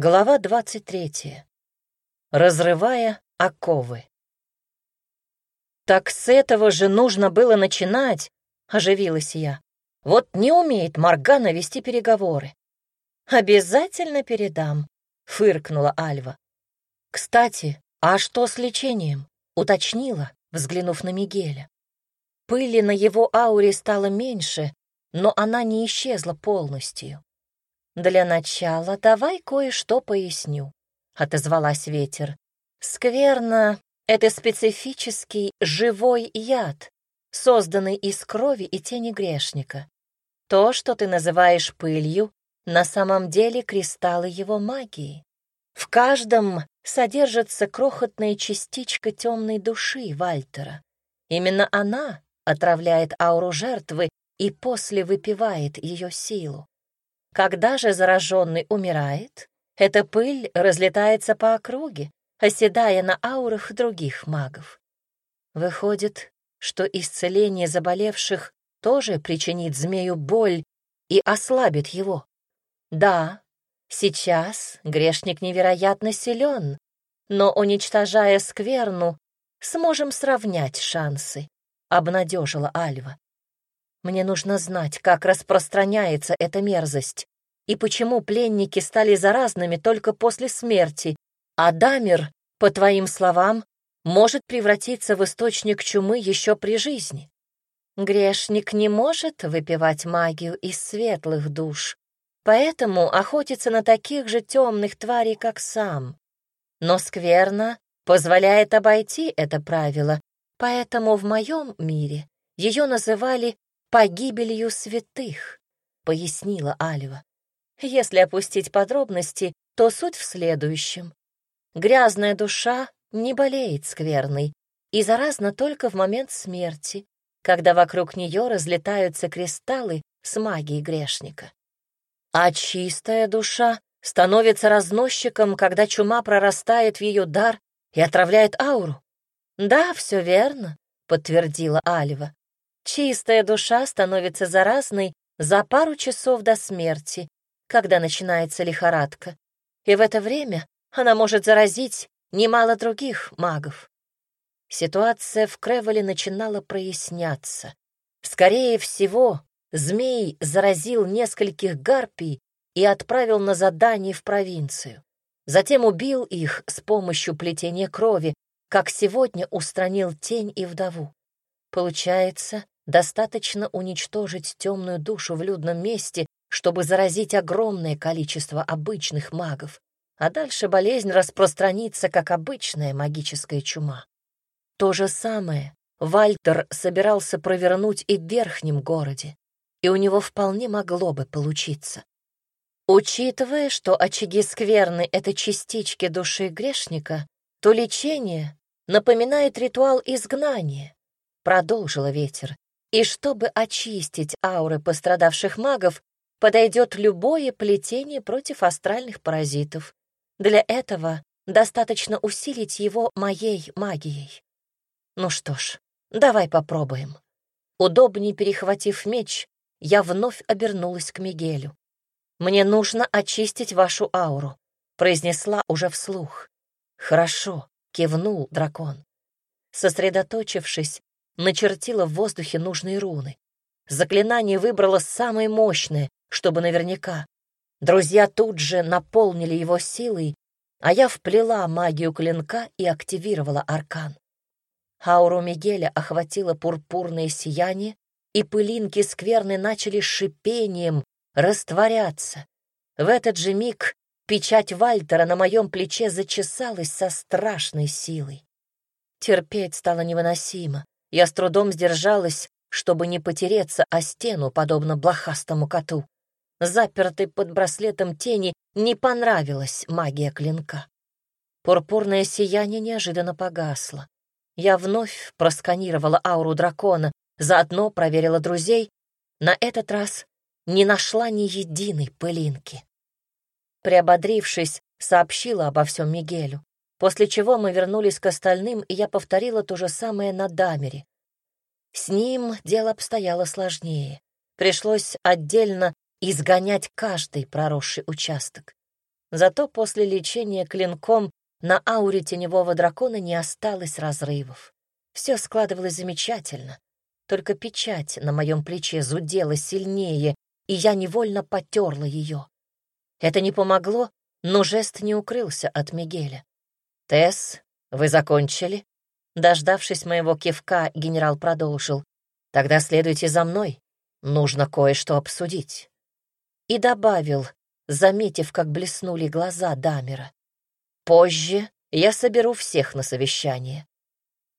Глава 23. Разрывая оковы. «Так с этого же нужно было начинать», — оживилась я. «Вот не умеет Моргана вести переговоры». «Обязательно передам», — фыркнула Альва. «Кстати, а что с лечением?» — уточнила, взглянув на Мигеля. Пыли на его ауре стало меньше, но она не исчезла полностью. «Для начала давай кое-что поясню», — отозвалась ветер. «Скверно — это специфический живой яд, созданный из крови и тени грешника. То, что ты называешь пылью, на самом деле кристаллы его магии. В каждом содержится крохотная частичка темной души Вальтера. Именно она отравляет ауру жертвы и после выпивает ее силу. Когда же зараженный умирает, эта пыль разлетается по округе, оседая на аурах других магов. Выходит, что исцеление заболевших тоже причинит змею боль и ослабит его. Да, сейчас грешник невероятно силен, но, уничтожая скверну, сможем сравнять шансы, — обнадежила Альва. Мне нужно знать, как распространяется эта мерзость и почему пленники стали заразными только после смерти, а Дамир, по твоим словам, может превратиться в источник чумы еще при жизни. Грешник не может выпивать магию из светлых душ, поэтому охотится на таких же темных тварей, как сам. Но скверно позволяет обойти это правило, поэтому в моем мире ее называли погибелью святых, пояснила Алева. Если опустить подробности, то суть в следующем. Грязная душа не болеет скверной и заразна только в момент смерти, когда вокруг нее разлетаются кристаллы с магией грешника. А чистая душа становится разносчиком, когда чума прорастает в ее дар и отравляет ауру. «Да, все верно», — подтвердила Алева. Чистая душа становится заразной за пару часов до смерти, когда начинается лихорадка, и в это время она может заразить немало других магов. Ситуация в Кревеле начинала проясняться. Скорее всего, змей заразил нескольких гарпий и отправил на задание в провинцию. Затем убил их с помощью плетения крови, как сегодня устранил тень и вдову. Получается, Достаточно уничтожить темную душу в людном месте, чтобы заразить огромное количество обычных магов, а дальше болезнь распространится, как обычная магическая чума. То же самое Вальтер собирался провернуть и в верхнем городе, и у него вполне могло бы получиться. Учитывая, что очаги скверны — это частички души грешника, то лечение напоминает ритуал изгнания, — продолжила ветер, и чтобы очистить ауры пострадавших магов, подойдет любое плетение против астральных паразитов. Для этого достаточно усилить его моей магией. Ну что ж, давай попробуем. Удобнее перехватив меч, я вновь обернулась к Мигелю. «Мне нужно очистить вашу ауру», — произнесла уже вслух. «Хорошо», — кивнул дракон. Сосредоточившись, начертила в воздухе нужные руны. Заклинание выбрало самое мощное, чтобы наверняка. Друзья тут же наполнили его силой, а я вплела магию клинка и активировала аркан. Ауру Мигеля охватило пурпурное сияние, и пылинки скверны начали шипением растворяться. В этот же миг печать Вальтера на моем плече зачесалась со страшной силой. Терпеть стало невыносимо. Я с трудом сдержалась, чтобы не потереться о стену, подобно блохастому коту. Запертый под браслетом тени не понравилась магия клинка. Пурпурное сияние неожиданно погасло. Я вновь просканировала ауру дракона, заодно проверила друзей. На этот раз не нашла ни единой пылинки. Приободрившись, сообщила обо всем Мигелю после чего мы вернулись к остальным, и я повторила то же самое на Дамере. С ним дело обстояло сложнее. Пришлось отдельно изгонять каждый проросший участок. Зато после лечения клинком на ауре теневого дракона не осталось разрывов. Все складывалось замечательно. Только печать на моем плече зудела сильнее, и я невольно потерла ее. Это не помогло, но жест не укрылся от Мигеля. «Тесс, вы закончили?» Дождавшись моего кивка, генерал продолжил. «Тогда следуйте за мной. Нужно кое-что обсудить». И добавил, заметив, как блеснули глаза Дамера. «Позже я соберу всех на совещание».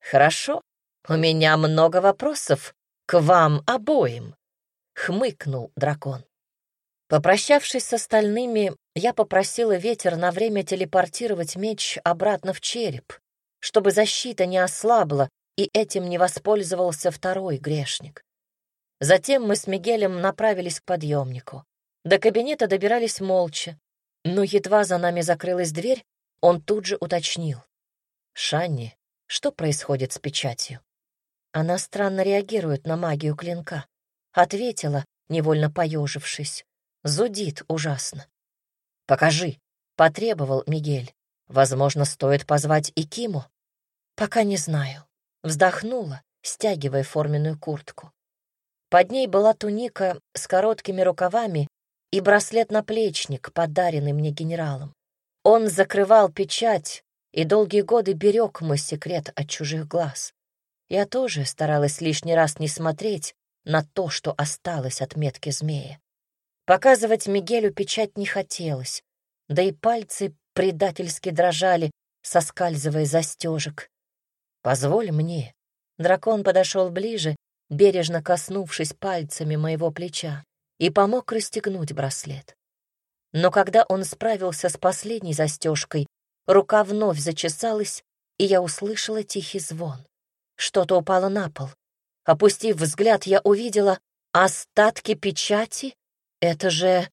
«Хорошо, у меня много вопросов к вам обоим», — хмыкнул дракон. Попрощавшись с остальными, я попросила ветер на время телепортировать меч обратно в череп, чтобы защита не ослабла и этим не воспользовался второй грешник. Затем мы с Мигелем направились к подъемнику. До кабинета добирались молча, но едва за нами закрылась дверь, он тут же уточнил. «Шанни, что происходит с печатью?» Она странно реагирует на магию клинка. Ответила, невольно поежившись. Зудит ужасно. «Покажи», — потребовал Мигель. «Возможно, стоит позвать и Киму?» «Пока не знаю». Вздохнула, стягивая форменную куртку. Под ней была туника с короткими рукавами и браслет-наплечник, подаренный мне генералом. Он закрывал печать и долгие годы берег мой секрет от чужих глаз. Я тоже старалась лишний раз не смотреть на то, что осталось от метки змея. Показывать Мигелю печать не хотелось, да и пальцы предательски дрожали, соскальзывая застежек. «Позволь мне». Дракон подошел ближе, бережно коснувшись пальцами моего плеча, и помог расстегнуть браслет. Но когда он справился с последней застежкой, рука вновь зачесалась, и я услышала тихий звон. Что-то упало на пол. Опустив взгляд, я увидела остатки печати «Это же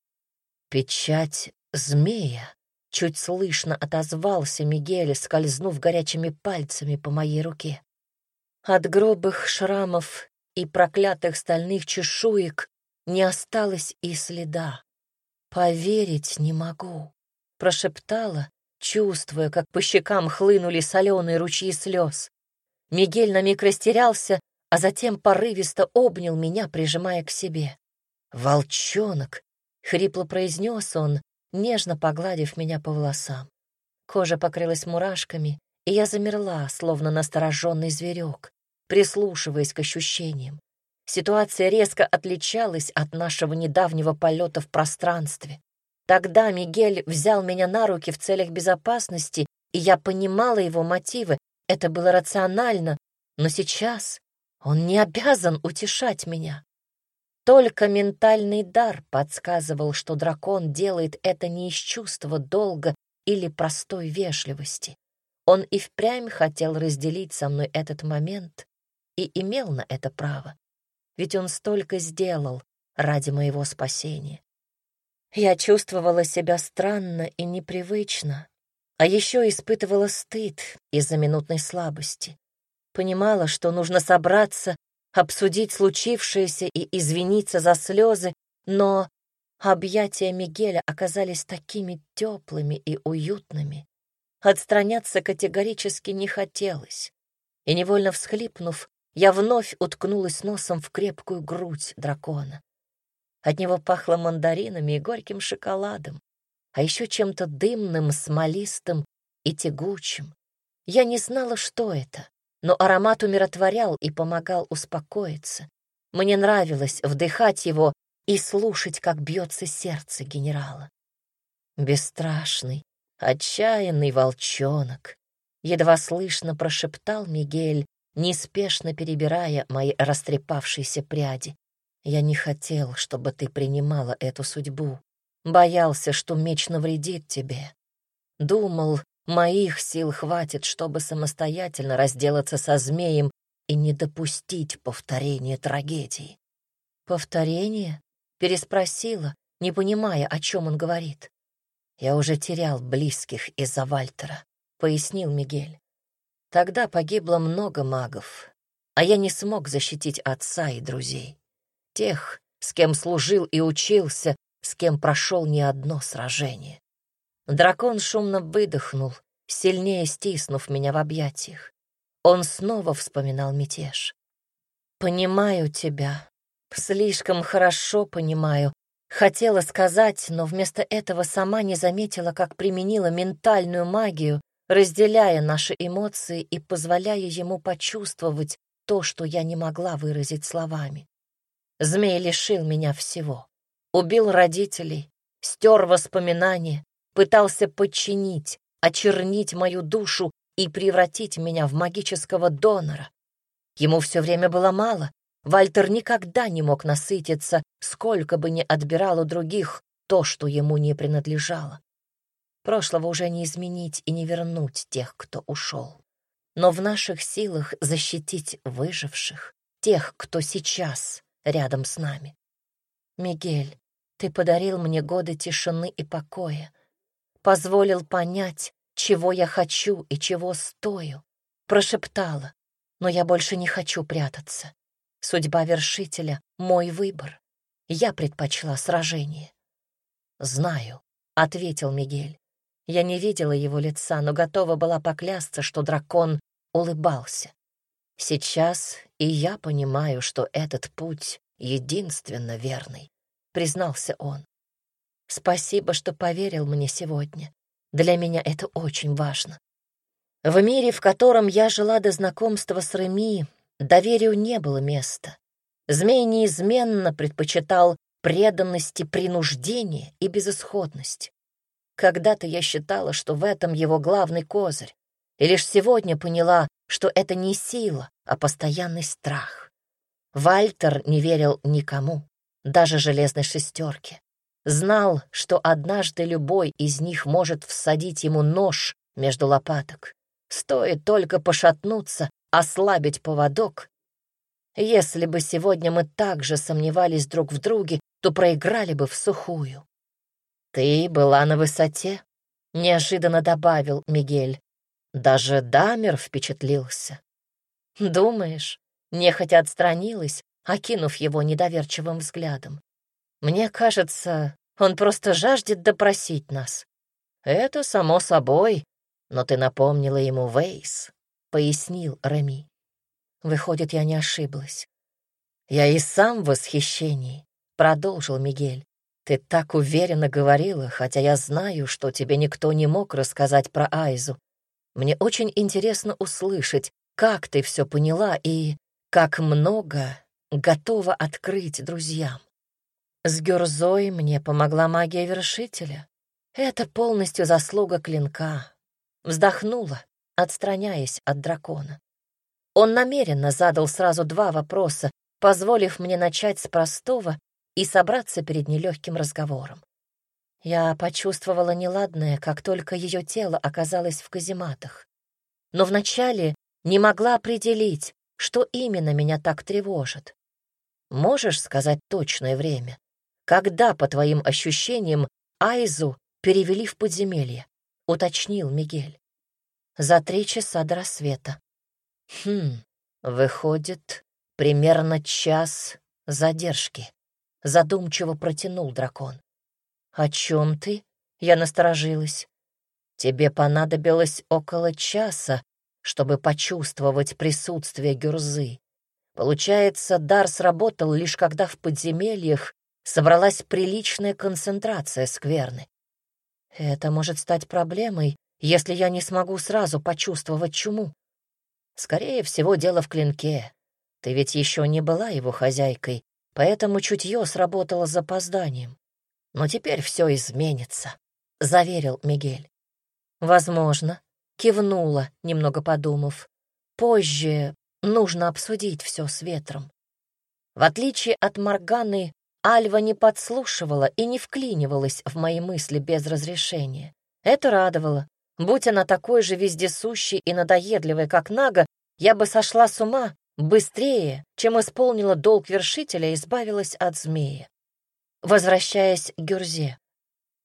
печать змея», — чуть слышно отозвался Мигель, скользнув горячими пальцами по моей руке. От грубых шрамов и проклятых стальных чешуек не осталось и следа. «Поверить не могу», — прошептала, чувствуя, как по щекам хлынули соленые ручьи слез. Мигель на миг растерялся, а затем порывисто обнял меня, прижимая к себе. «Волчонок!» — хрипло произнес он, нежно погладив меня по волосам. Кожа покрылась мурашками, и я замерла, словно настороженный зверек, прислушиваясь к ощущениям. Ситуация резко отличалась от нашего недавнего полета в пространстве. Тогда Мигель взял меня на руки в целях безопасности, и я понимала его мотивы, это было рационально, но сейчас он не обязан утешать меня. Только ментальный дар подсказывал, что дракон делает это не из чувства долга или простой вежливости. Он и впрямь хотел разделить со мной этот момент и имел на это право, ведь он столько сделал ради моего спасения. Я чувствовала себя странно и непривычно, а еще испытывала стыд из-за минутной слабости. Понимала, что нужно собраться обсудить случившееся и извиниться за слезы, но объятия Мигеля оказались такими теплыми и уютными. Отстраняться категорически не хотелось, и, невольно всхлипнув, я вновь уткнулась носом в крепкую грудь дракона. От него пахло мандаринами и горьким шоколадом, а еще чем-то дымным, смолистым и тягучим. Я не знала, что это, но аромат умиротворял и помогал успокоиться. Мне нравилось вдыхать его и слушать, как бьется сердце генерала. Бесстрашный, отчаянный волчонок, едва слышно прошептал Мигель, неспешно перебирая мои растрепавшиеся пряди. Я не хотел, чтобы ты принимала эту судьбу. Боялся, что меч навредит тебе. Думал, Моих сил хватит, чтобы самостоятельно разделаться со змеем и не допустить повторения трагедии. «Повторение?» — переспросила, не понимая, о чем он говорит. «Я уже терял близких из-за Вальтера», — пояснил Мигель. «Тогда погибло много магов, а я не смог защитить отца и друзей. Тех, с кем служил и учился, с кем прошел не одно сражение. Дракон шумно выдохнул, сильнее стиснув меня в объятиях. Он снова вспоминал мятеж. «Понимаю тебя. Слишком хорошо понимаю. Хотела сказать, но вместо этого сама не заметила, как применила ментальную магию, разделяя наши эмоции и позволяя ему почувствовать то, что я не могла выразить словами. Змей лишил меня всего. Убил родителей, стер воспоминания, пытался подчинить, очернить мою душу и превратить меня в магического донора. Ему все время было мало. Вальтер никогда не мог насытиться, сколько бы ни отбирал у других то, что ему не принадлежало. Прошлого уже не изменить и не вернуть тех, кто ушел. Но в наших силах защитить выживших, тех, кто сейчас рядом с нами. Мигель, ты подарил мне годы тишины и покоя, позволил понять, чего я хочу и чего стою. Прошептала, но я больше не хочу прятаться. Судьба вершителя — мой выбор. Я предпочла сражение. «Знаю», — ответил Мигель. Я не видела его лица, но готова была поклясться, что дракон улыбался. Сейчас и я понимаю, что этот путь единственно верный, признался он. Спасибо, что поверил мне сегодня. Для меня это очень важно. В мире, в котором я жила до знакомства с Реми, доверию не было места. Змей неизменно предпочитал преданность и принуждение и безысходность. Когда-то я считала, что в этом его главный козырь, и лишь сегодня поняла, что это не сила, а постоянный страх. Вальтер не верил никому, даже железной шестерке. Знал, что однажды любой из них может всадить ему нож между лопаток. Стоит только пошатнуться, ослабить поводок. Если бы сегодня мы также сомневались друг в друге, то проиграли бы в сухую. «Ты была на высоте», — неожиданно добавил Мигель. Даже Дамер впечатлился. «Думаешь?» — нехотя отстранилась, окинув его недоверчивым взглядом. «Мне кажется, он просто жаждет допросить нас». «Это само собой, но ты напомнила ему Вейс», — пояснил Реми. Выходит, я не ошиблась. «Я и сам в восхищении», — продолжил Мигель. Ты так уверенно говорила, хотя я знаю, что тебе никто не мог рассказать про Айзу. Мне очень интересно услышать, как ты все поняла и как много готова открыть друзьям. С Герзой мне помогла магия вершителя. Это полностью заслуга клинка. Вздохнула, отстраняясь от дракона. Он намеренно задал сразу два вопроса, позволив мне начать с простого и собраться перед нелегким разговором. Я почувствовала неладное, как только ее тело оказалось в казематах. Но вначале не могла определить, что именно меня так тревожит. Можешь сказать точное время? Когда, по твоим ощущениям, Айзу перевели в подземелье? Уточнил Мигель. За три часа до рассвета. Хм, выходит, примерно час задержки задумчиво протянул дракон. «О чем ты?» — я насторожилась. «Тебе понадобилось около часа, чтобы почувствовать присутствие Гюрзы. Получается, дар сработал лишь когда в подземельях собралась приличная концентрация скверны. Это может стать проблемой, если я не смогу сразу почувствовать чуму. Скорее всего, дело в клинке. Ты ведь еще не была его хозяйкой, поэтому чутье сработало с запозданием. Но теперь все изменится, — заверил Мигель. Возможно, кивнула, немного подумав. Позже нужно обсудить все с ветром. В отличие от Морганы, Альва не подслушивала и не вклинивалась в мои мысли без разрешения. Это радовало. Будь она такой же вездесущей и надоедливой, как Нага, я бы сошла с ума Быстрее, чем исполнила долг вершителя, избавилась от змея. Возвращаясь к Гюрзе.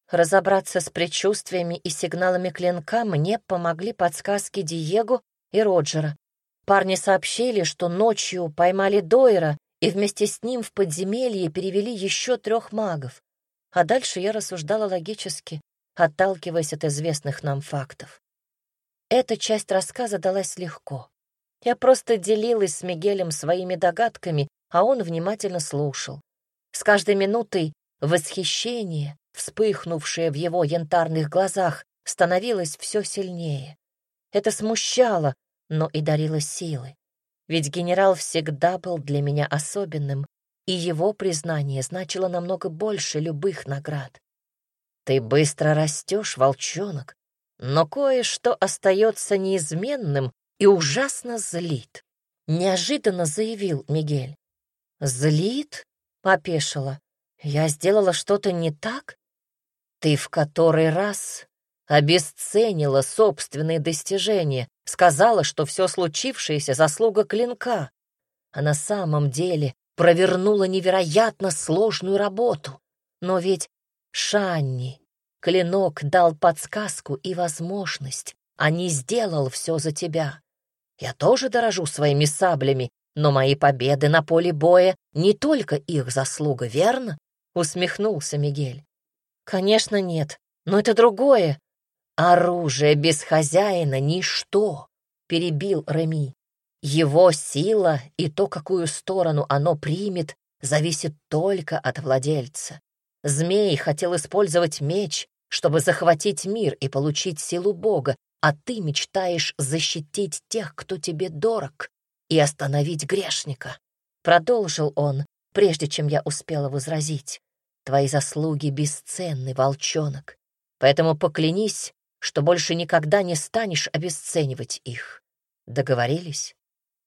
Разобраться с предчувствиями и сигналами клинка мне помогли подсказки Диего и Роджера. Парни сообщили, что ночью поймали Дойера и вместе с ним в подземелье перевели еще трех магов. А дальше я рассуждала логически. отталкиваясь от известных нам фактов. Эта часть рассказа далась легко. Я просто делилась с Мигелем своими догадками, а он внимательно слушал. С каждой минутой восхищение, вспыхнувшее в его янтарных глазах, становилось все сильнее. Это смущало, но и дарило силы. Ведь генерал всегда был для меня особенным, и его признание значило намного больше любых наград. Ты быстро растешь, волчонок, но кое-что остается неизменным и ужасно злит. Неожиданно заявил Мигель. «Злит?» — опешила. «Я сделала что-то не так?» «Ты в который раз обесценила собственные достижения, сказала, что все случившееся — заслуга клинка, а на самом деле провернула невероятно сложную работу. Но ведь Шанни, клинок дал подсказку и возможность, а не сделал все за тебя. Я тоже дорожу своими саблями, но мои победы на поле боя не только их заслуга, верно? Усмехнулся Мигель. Конечно, нет, но это другое. Оружие без хозяина — ничто, перебил Реми. Его сила и то, какую сторону оно примет, зависит только от владельца. Змей хотел использовать меч, чтобы захватить мир и получить силу Бога, а ты мечтаешь защитить тех, кто тебе дорог, и остановить грешника. Продолжил он, прежде чем я успела возразить. Твои заслуги бесценны, волчонок, поэтому поклянись, что больше никогда не станешь обесценивать их. Договорились?»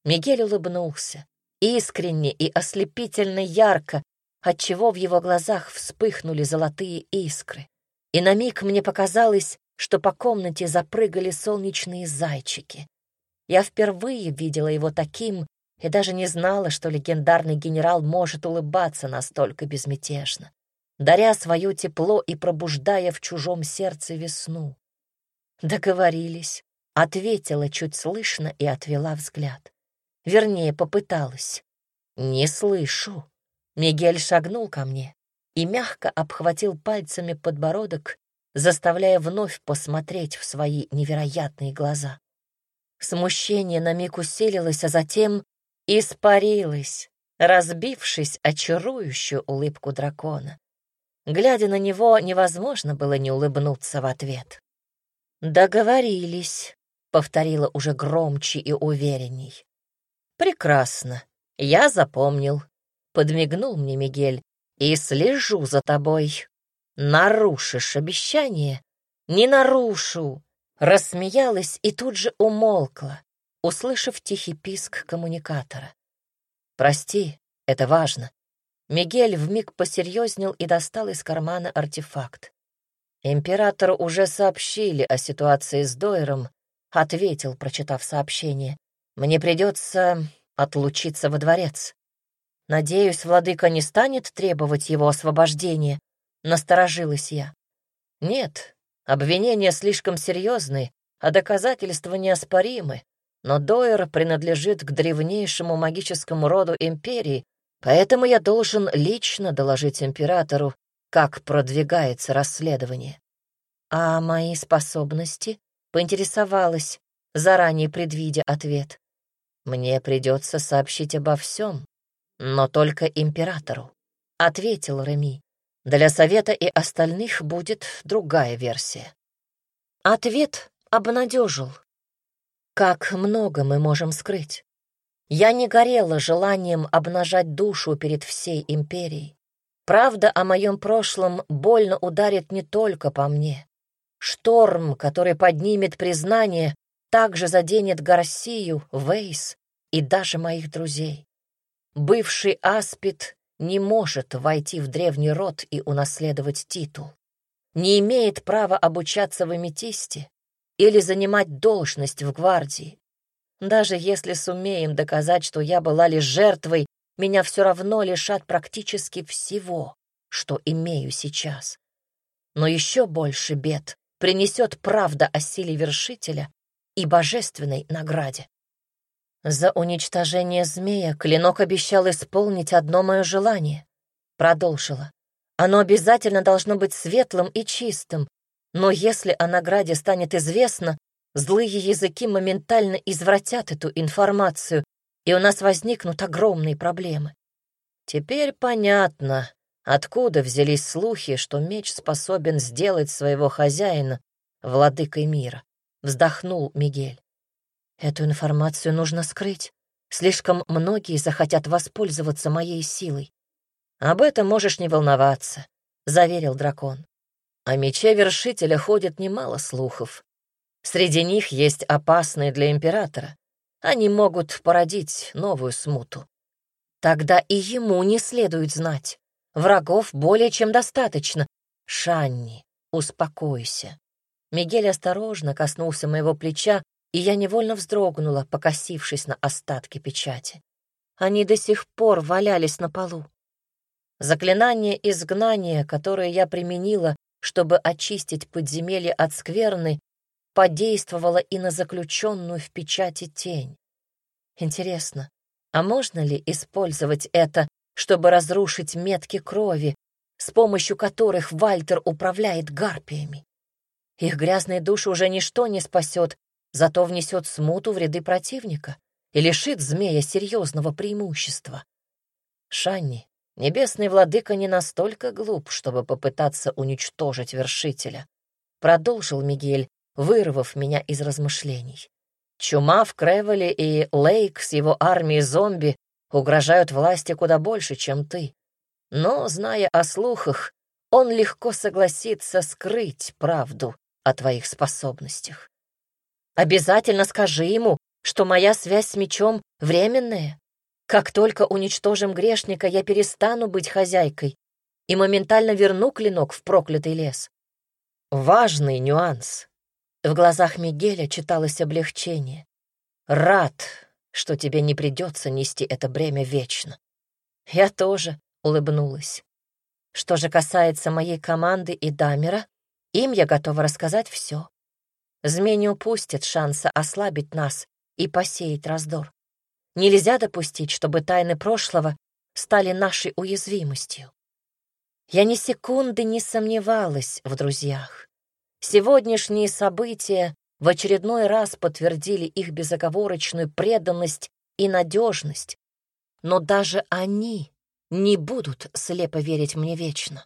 Мигель улыбнулся, искренне и ослепительно ярко, отчего в его глазах вспыхнули золотые искры. И на миг мне показалось, что по комнате запрыгали солнечные зайчики. Я впервые видела его таким и даже не знала, что легендарный генерал может улыбаться настолько безмятежно, даря свое тепло и пробуждая в чужом сердце весну. Договорились, ответила чуть слышно и отвела взгляд. Вернее, попыталась. «Не слышу». Мигель шагнул ко мне и мягко обхватил пальцами подбородок, заставляя вновь посмотреть в свои невероятные глаза. Смущение на миг усилилось, а затем испарилось, разбившись о чарующую улыбку дракона. Глядя на него, невозможно было не улыбнуться в ответ. «Договорились», — повторила уже громче и уверенней. «Прекрасно, я запомнил», — подмигнул мне Мигель, «и слежу за тобой. Нарушишь обещание?» «Не нарушу!» Рассмеялась и тут же умолкла, услышав тихий писк коммуникатора. «Прости, это важно». Мигель вмиг посерьезнел и достал из кармана артефакт. Императору уже сообщили о ситуации с Дойером, ответил, прочитав сообщение. «Мне придется отлучиться во дворец. Надеюсь, владыка не станет требовать его освобождения, Насторожилась я. Нет, обвинения слишком серьезны, а доказательства неоспоримы. Но Дойер принадлежит к древнейшему магическому роду империи, поэтому я должен лично доложить императору, как продвигается расследование. А мои способности? Поинтересовалась, заранее предвидя ответ. Мне придется сообщить обо всем, но только императору, ответил Реми. Для совета и остальных будет другая версия. Ответ обнадежил. Как много мы можем скрыть? Я не горела желанием обнажать душу перед всей империей. Правда о моем прошлом больно ударит не только по мне. Шторм, который поднимет признание, также заденет Гарсию, Вейс и даже моих друзей. Бывший аспид не может войти в древний род и унаследовать титул, не имеет права обучаться в аметисте или занимать должность в гвардии. Даже если сумеем доказать, что я была лишь жертвой, меня все равно лишат практически всего, что имею сейчас. Но еще больше бед принесет правда о силе вершителя и божественной награде. За уничтожение змея клинок обещал исполнить одно мое желание. Продолжила. Оно обязательно должно быть светлым и чистым, Но если о награде станет известно, злые языки моментально извратят эту информацию, и у нас возникнут огромные проблемы. Теперь понятно, откуда взялись слухи, что меч способен сделать своего хозяина владыкой мира. Вздохнул Мигель. Эту информацию нужно скрыть. Слишком многие захотят воспользоваться моей силой. Об этом можешь не волноваться, заверил дракон. О мече вершителя ходит немало слухов. Среди них есть опасные для императора. Они могут породить новую смуту. Тогда и ему не следует знать. Врагов более чем достаточно. Шанни, успокойся. Мигель осторожно коснулся моего плеча, и я невольно вздрогнула, покосившись на остатки печати. Они до сих пор валялись на полу. Заклинание изгнания, которое я применила, чтобы очистить подземелье от скверны, подействовало и на заключенную в печати тень. Интересно, а можно ли использовать это, чтобы разрушить метки крови, с помощью которых Вальтер управляет гарпиями? Их грязные души уже ничто не спасет, зато внесет смуту в ряды противника и лишит змея серьезного преимущества. Шанни, небесный владыка не настолько глуп, чтобы попытаться уничтожить вершителя. Продолжил Мигель, вырвав меня из размышлений. Чума в Кревеле и Лейк с его армией зомби угрожают власти куда больше, чем ты. Но, зная о слухах, он легко согласится скрыть правду о твоих способностях. Обязательно скажи ему, что моя связь с мечом временная. Как только уничтожим грешника, я перестану быть хозяйкой и моментально верну клинок в проклятый лес. Важный нюанс. В глазах Мигеля читалось облегчение. «Рад, что тебе не придется нести это бремя вечно». Я тоже улыбнулась. Что же касается моей команды и Дамера, им я готова рассказать все. Змей не упустит шанса ослабить нас и посеять раздор. Нельзя допустить, чтобы тайны прошлого стали нашей уязвимостью. Я ни секунды не сомневалась в друзьях. Сегодняшние события в очередной раз подтвердили их безоговорочную преданность и надежность, но даже они не будут слепо верить мне вечно.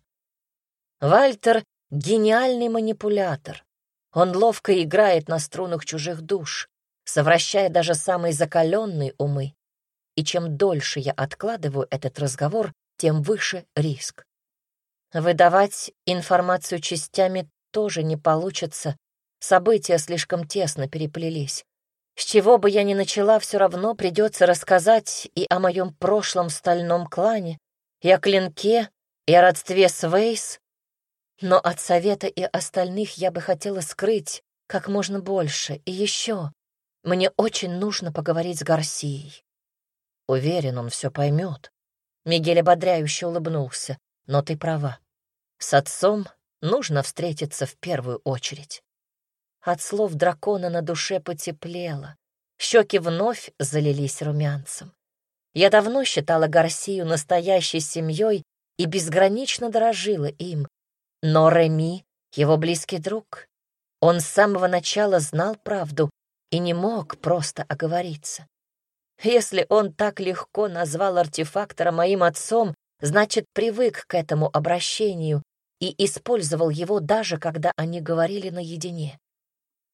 Вальтер — гениальный манипулятор. Он ловко играет на струнах чужих душ, совращая даже самые закаленные умы. И чем дольше я откладываю этот разговор, тем выше риск. Выдавать информацию частями тоже не получится. События слишком тесно переплелись. С чего бы я ни начала, все равно придется рассказать и о моем прошлом стальном клане, и о клинке, и о родстве с Вейс. Но от совета и остальных я бы хотела скрыть как можно больше. И еще мне очень нужно поговорить с Гарсией. Уверен, он все поймет. Мигель ободряюще улыбнулся. Но ты права. С отцом нужно встретиться в первую очередь. От слов дракона на душе потеплело, щеки вновь залились румянцем. Я давно считала Гарсию настоящей семьей и безгранично дорожила им, но Реми — его близкий друг. Он с самого начала знал правду и не мог просто оговориться. Если он так легко назвал артефактора моим отцом, значит, привык к этому обращению и использовал его даже, когда они говорили наедине.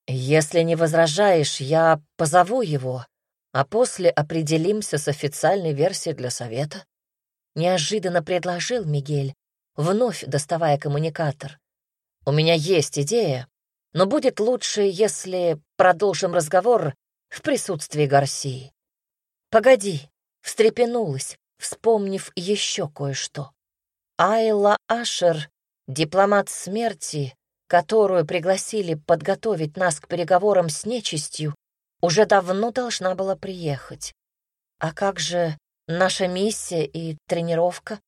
«Если не возражаешь, я позову его, а после определимся с официальной версией для совета», — неожиданно предложил Мигель, вновь доставая коммуникатор. «У меня есть идея, но будет лучше, если продолжим разговор в присутствии Гарсии». «Погоди», — встрепенулась, вспомнив еще кое-что. Айла Ашер Дипломат смерти, которую пригласили подготовить нас к переговорам с нечистью, уже давно должна была приехать. А как же наша миссия и тренировка?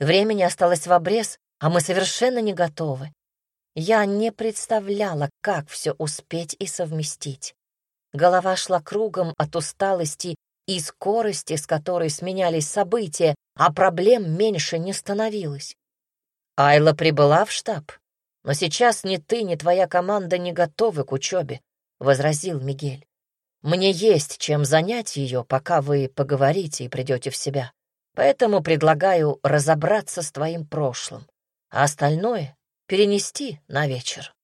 Времени осталось в обрез, а мы совершенно не готовы. Я не представляла, как все успеть и совместить. Голова шла кругом от усталости и скорости, с которой сменялись события, а проблем меньше не становилось. Айла прибыла в штаб. Но сейчас ни ты, ни твоя команда не готовы к учебе, — возразил Мигель. Мне есть чем занять ее, пока вы поговорите и придете в себя. Поэтому предлагаю разобраться с твоим прошлым, а остальное перенести на вечер.